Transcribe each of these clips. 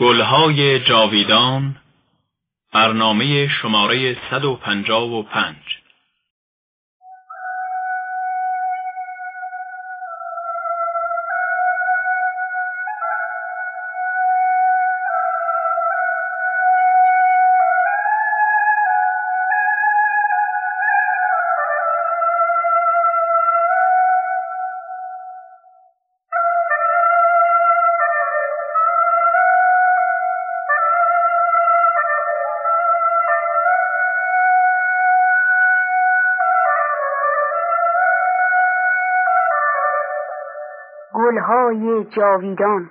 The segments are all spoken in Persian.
گلهای جاویدان برنامه شماره 155 گلهای جاویدان.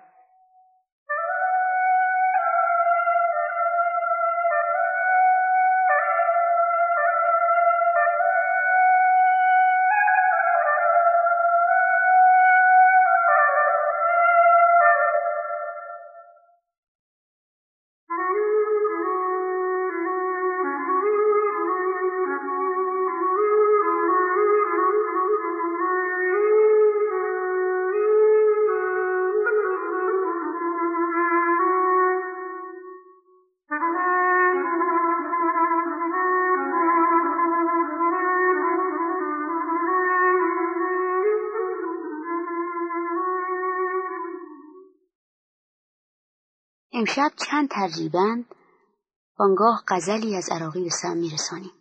امشب چند ترجیبند بانگاه غزلی از عراقی به سم میرسانیم.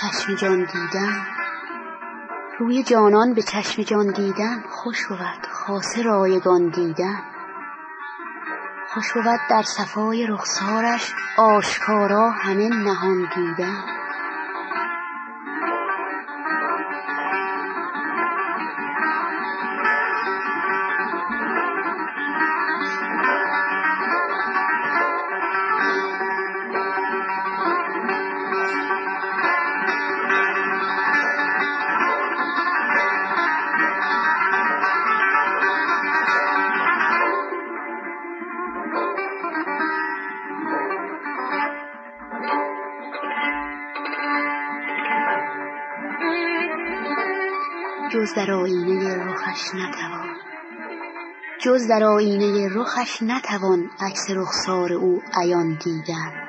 چشم جان دیدن روی جانان به چشم جان دیدن خوش بود. خاصه رایگان دیدن خوش بود در صفای رخسارش آشکارا همه نهان دیدن در آینه رخش نتوان. جز در آینه رخش نتوان عکس رخسار او عیان دیدن.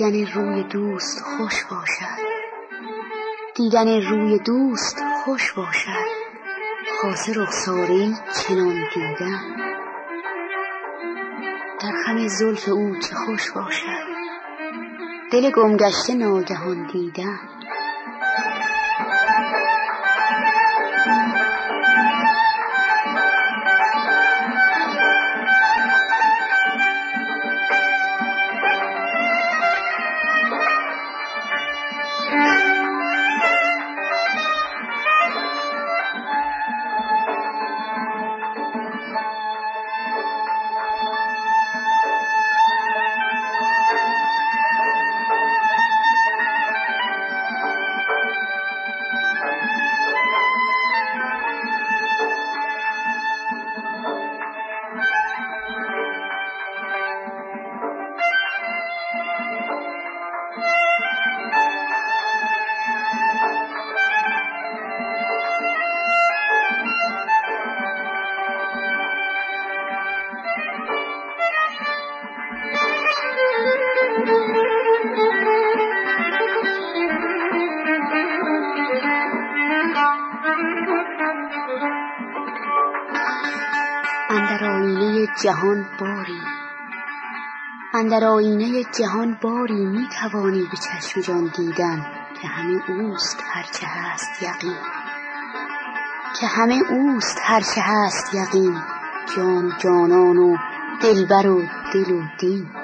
دیدن روی دوست خوش باشد. دیدن روی دوست خوش باشد. خاصه رخساره چنان دیدن. در خم زلف او چه خوش باشد. دل گمگشته ناگهان دیدن. جهان باری. اندر آینه جهان باری می توانی به چشم جان دیدن که همه اوست هرچه هست یقین. که همه اوست هرچه هست یقین. جان جانان و دلبر و دل و دین.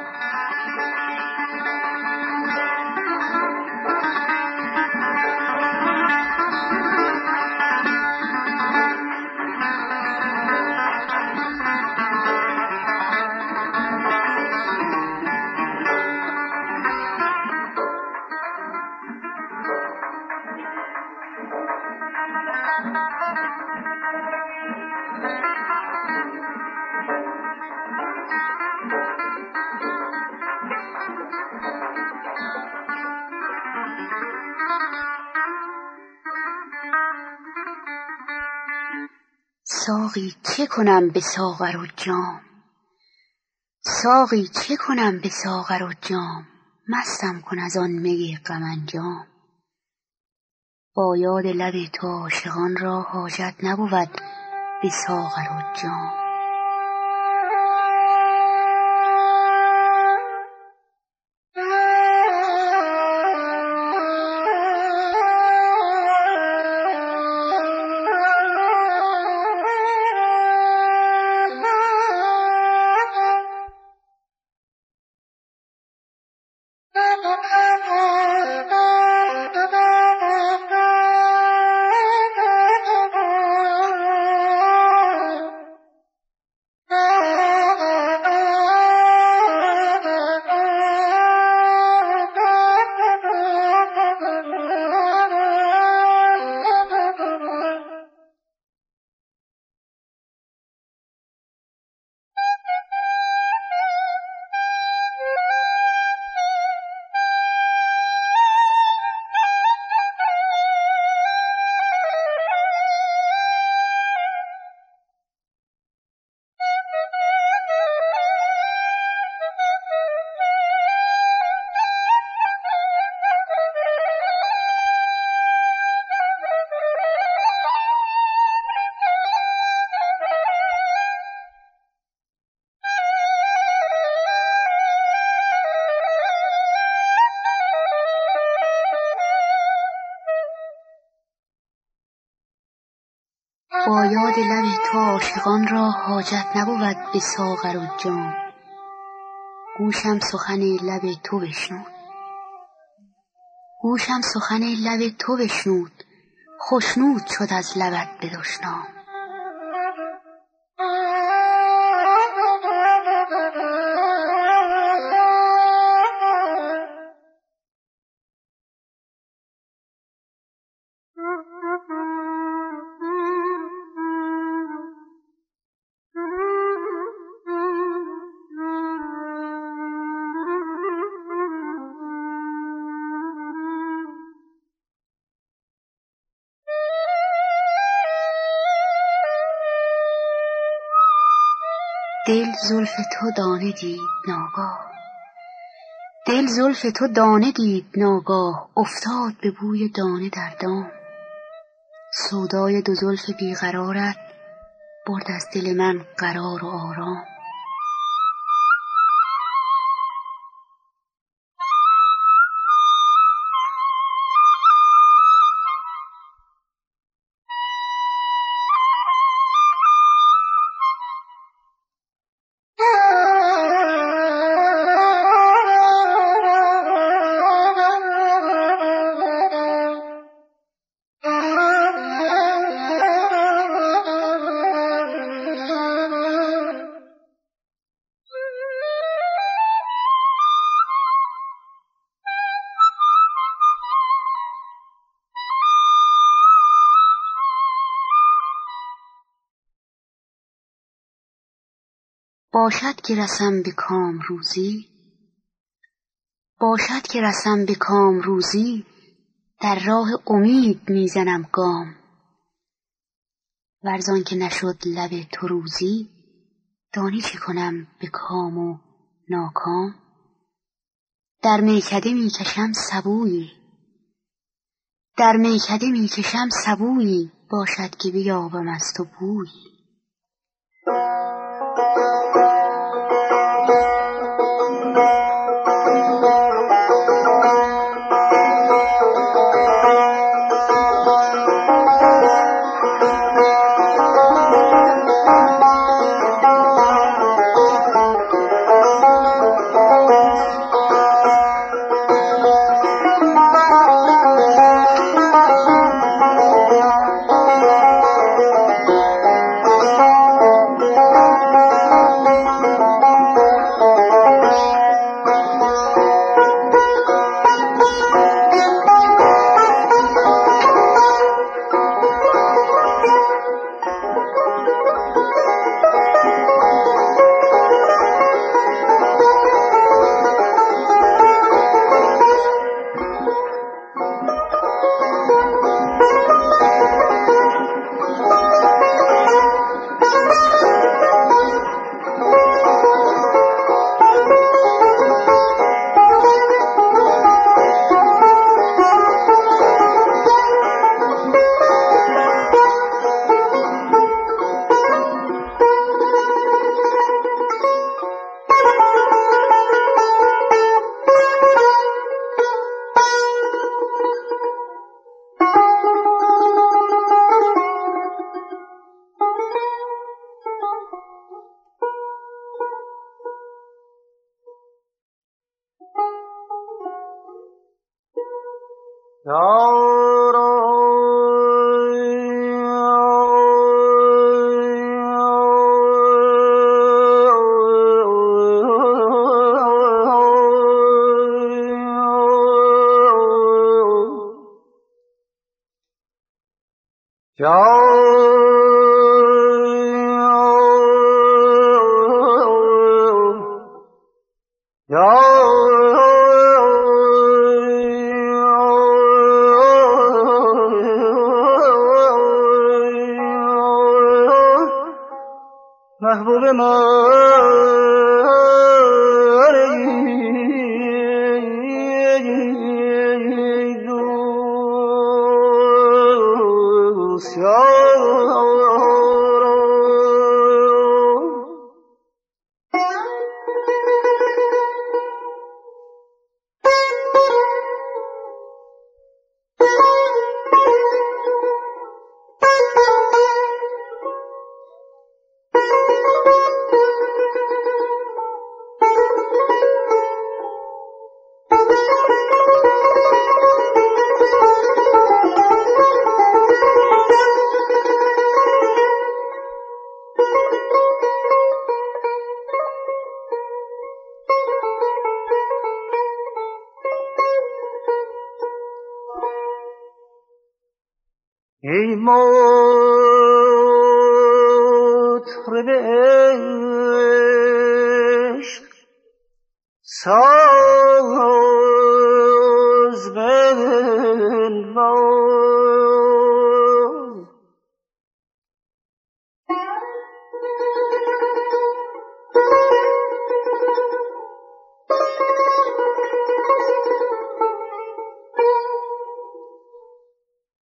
ساقی چه کنم به ساغر و جام؟ ساقی چه کنم به ساغر و جام؟ مستم کن از آن می غم انجام. با یاد لب تو عاشقان را حاجت نبود به ساغر و جام. فریاد لب تو عاشقان را حاجت نبود به ساغر و جام گوشم سخن لب تو بشنود. گوشم سخن لب تو بشنود. خشنود شد از لبت به دل زلف تو دانه دید ناگاه. دل زلف تو دانه دید ناگاه. افتاد به بوی دانه در دام. سودای دو زلف بیقرارت برد از دل من قرار و آرام. باشد که رسم به کام روزی باشد که رسم به کام روزی در راه امید می‌زنم گام. ور که نشد لب تو روزی دانی چه کنم به کام و ناکام؟ در میکده می‌کشم سبویی در میکده می‌کشم سبویی باشد که بیابم از تو بویی محبوب ما.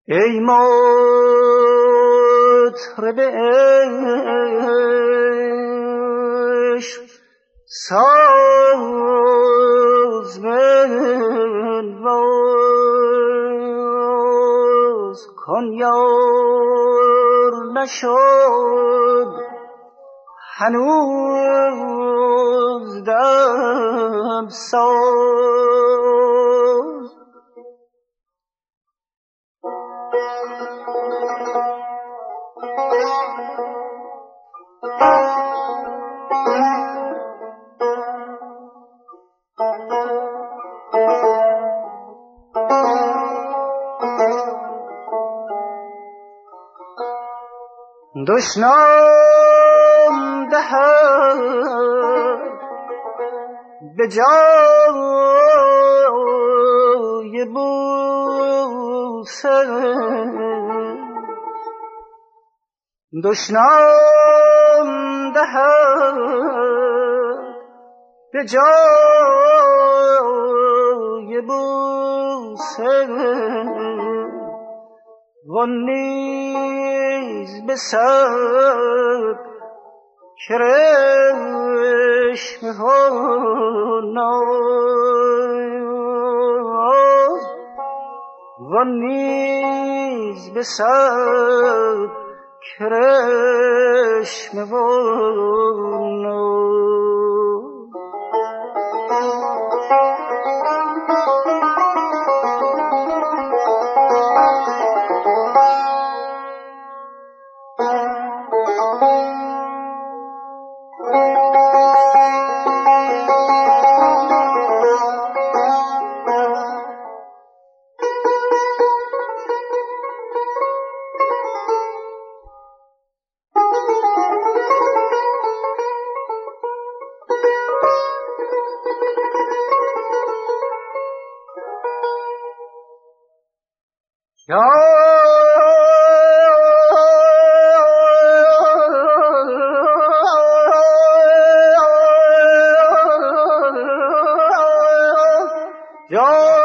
ای مطرب عشق ساز بنواز کن یار نشد هنوز دم ساز دشنام دهد. به جای بوسه. دشنام دهد. به جای بوسه. و نیز به سر کرشم ها ناز و نیز به سر کرشم و ناز پنهان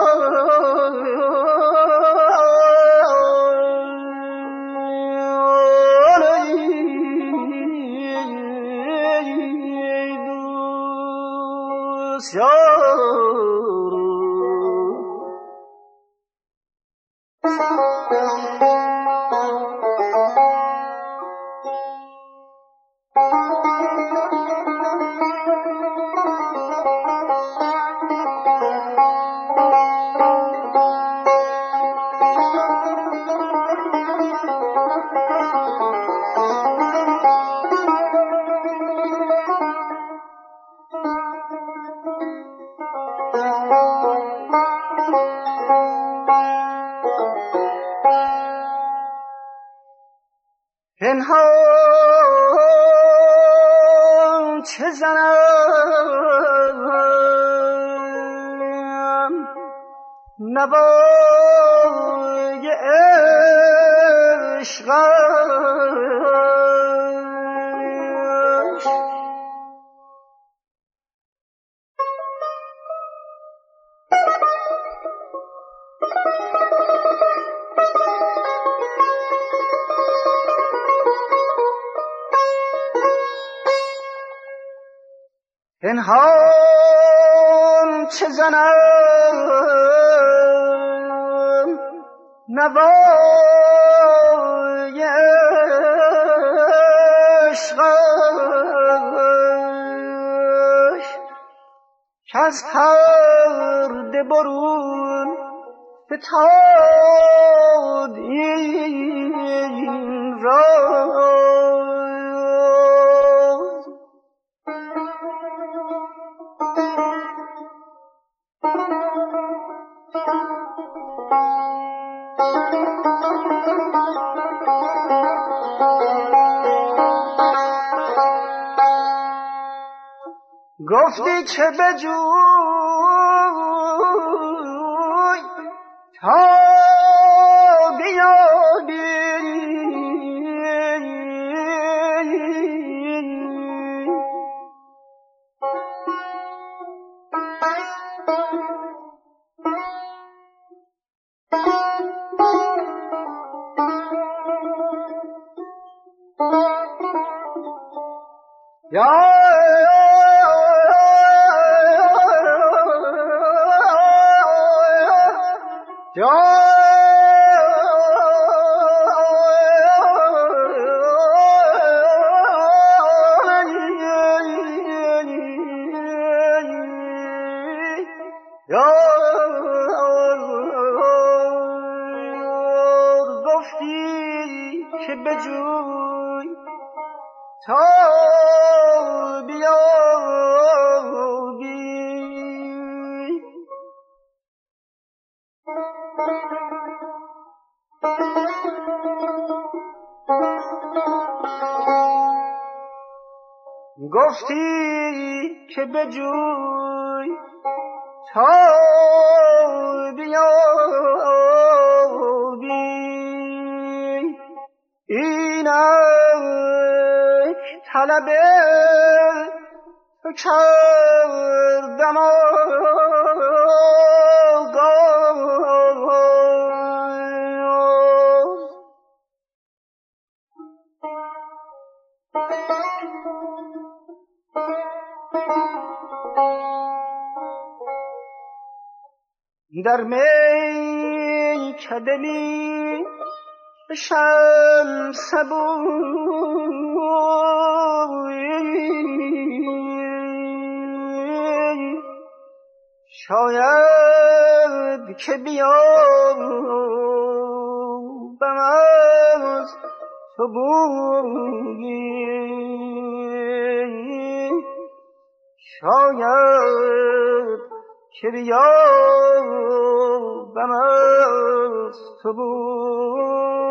پنهان چه زنم؟ نوای عشقش کز پرده برون فتاد این راز گفتی که بجوی؟ تا بیابی یا گفتی بجوی تا بیابی. اینک طلب تو کردم در می کدمی بشم سبوی. شاید که بیابم از تو بویی شاید که بیابم از تو بویی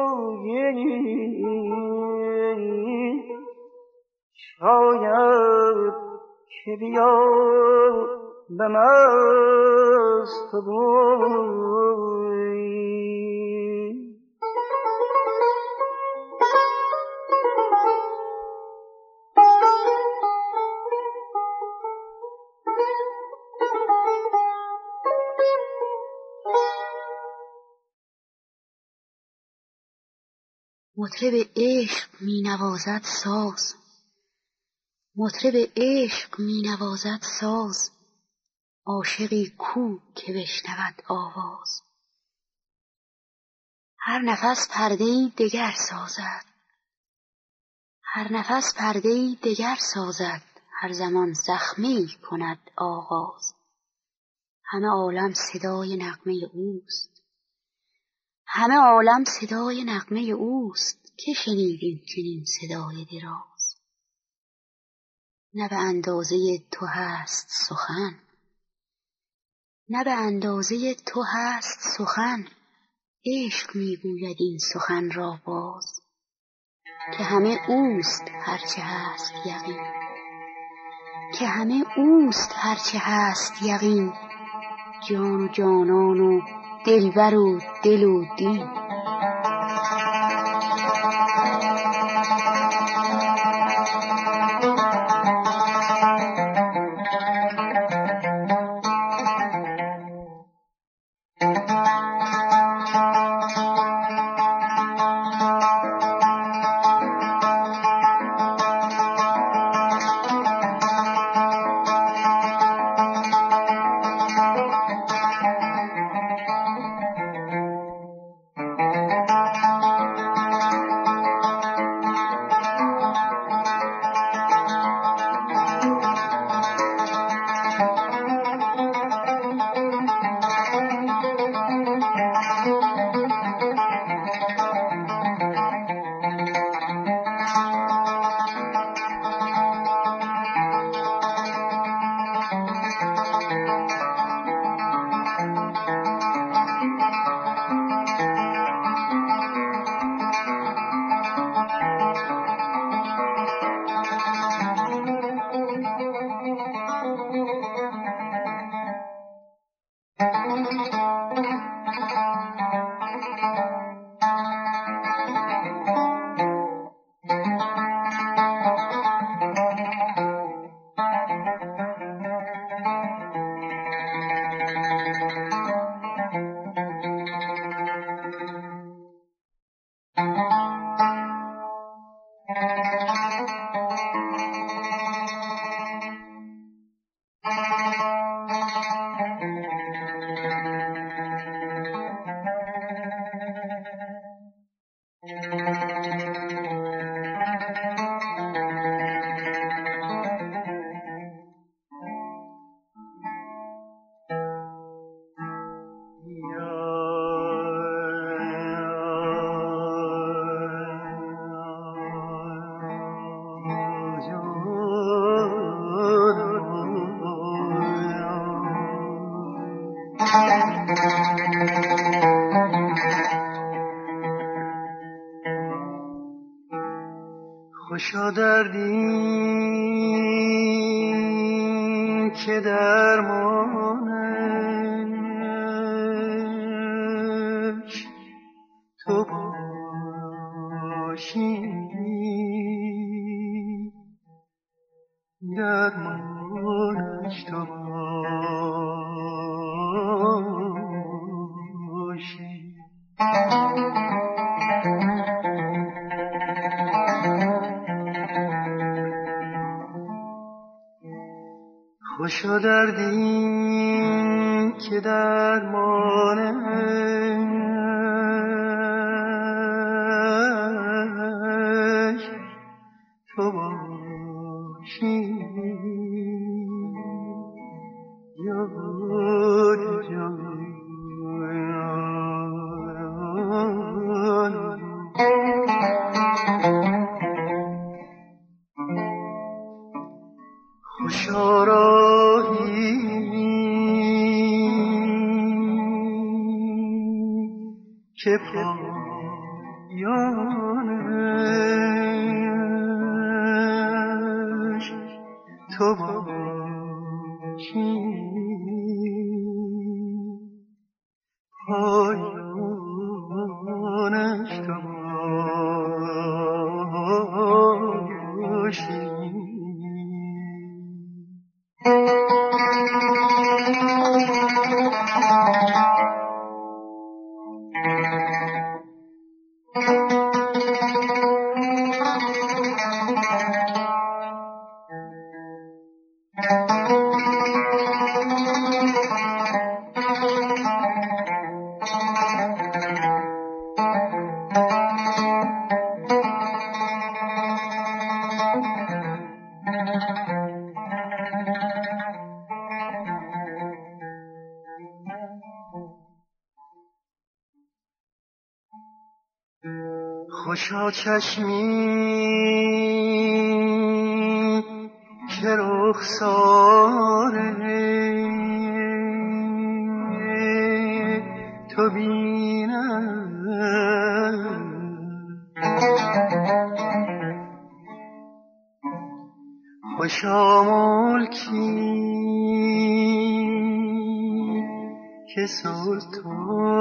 شاید که بیابم از تو مطرب عشق می نوازد ساز. مطرب عشق می نوازد ساز. عاشقی کو که بشنود آواز. هر نفس پرده ای دگر سازد. هر نفس پرده ای دگر سازد. هر زمان زخمه ای کند آغاز. همه عالم صدای نغمه اوست. همه عالم صدای نغمه اوست. که شنید این چنین صدای دراز؟ نه به اندازه تو هست سخن. نه به اندازه تو هست سخن. عشق می‌گوید این سخن را باز. که همه اوست هرچه هست یقین. که همه اوست هرچه هست یقین. جان و جانان و دلبر و دل و دین. derdi خوشا دردی که درمانه گشا چشمی که رخسار تو بینم. خوشا ملکی که سلطان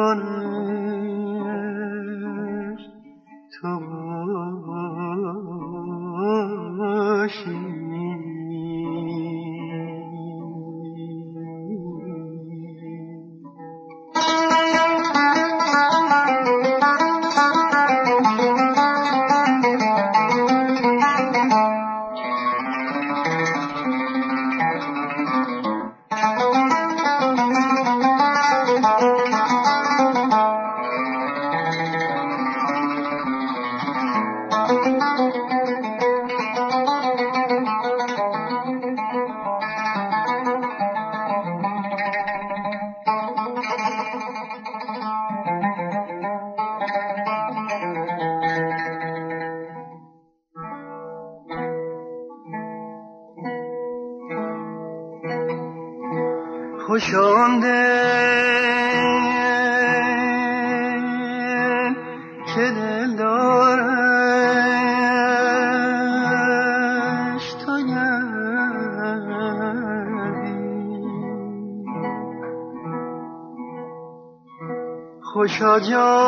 悄悄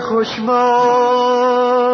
خوش باشد.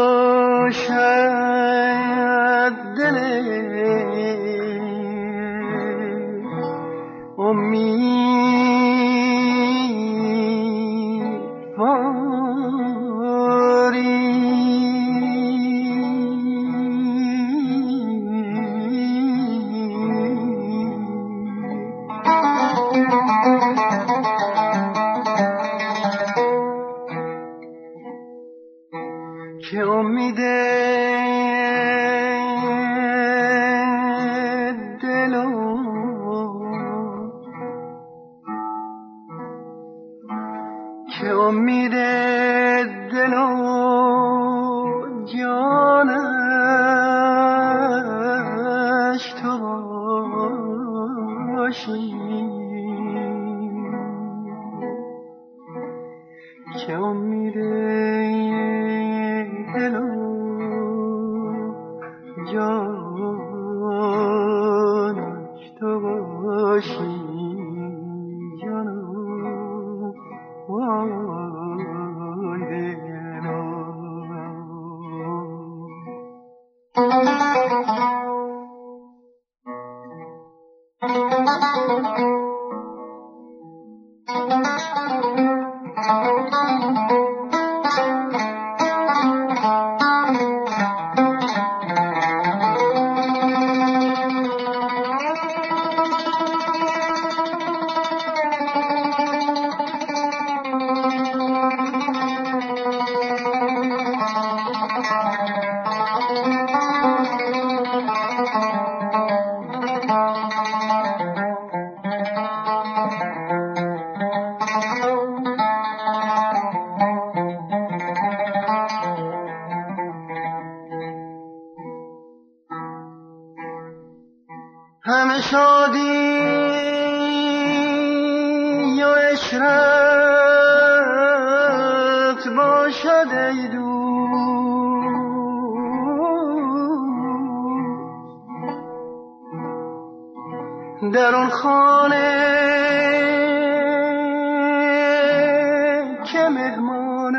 مهمانش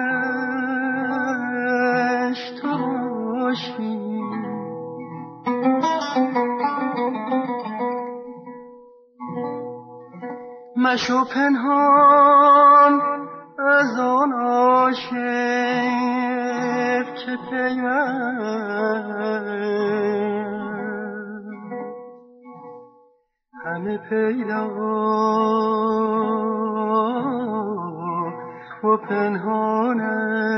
تو باشی. مشو پنهان از آن عاشق که پیوند. همه پیدا و پنهانش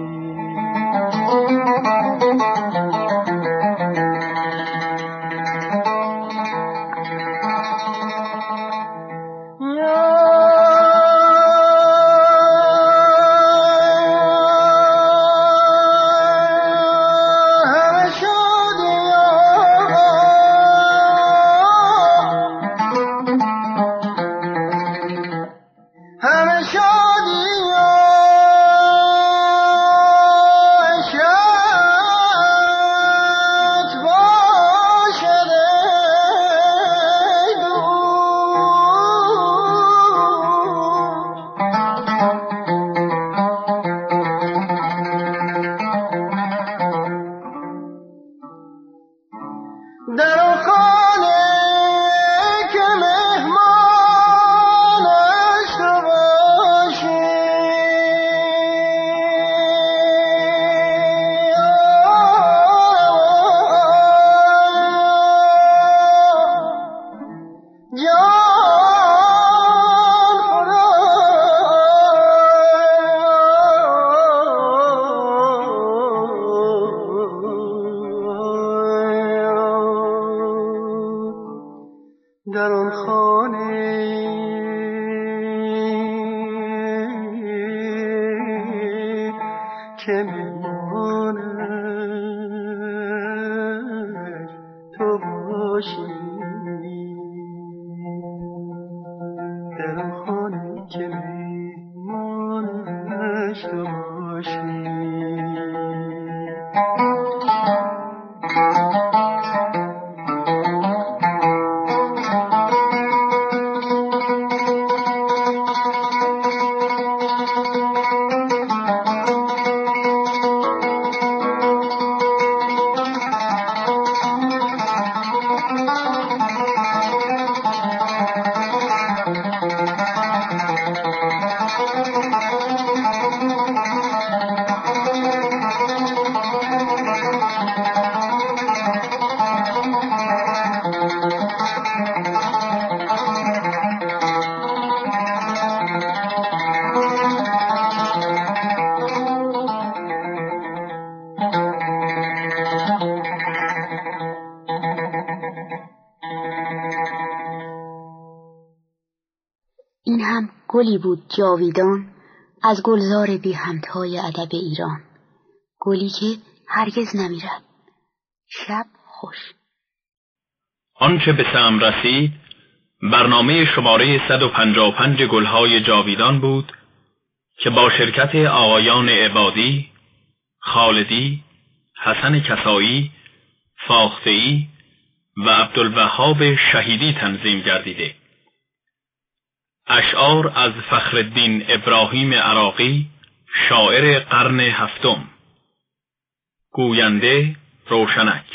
گلی بود جاویدان از گلزار بی همتای ادب ایران گلی که هرگز نمیرد شب خوش آنچه به سم رسید برنامه شماره 155 گلهای جاویدان بود که با شرکت آقایان عبادی، خالدی، حسن کسایی، فاختهی و عبدالوهاب شهیدی تنظیم گردیده. اشعار از فخرالدین ابراهیم عراقی شاعر قرن هفتم. گوینده روشنک.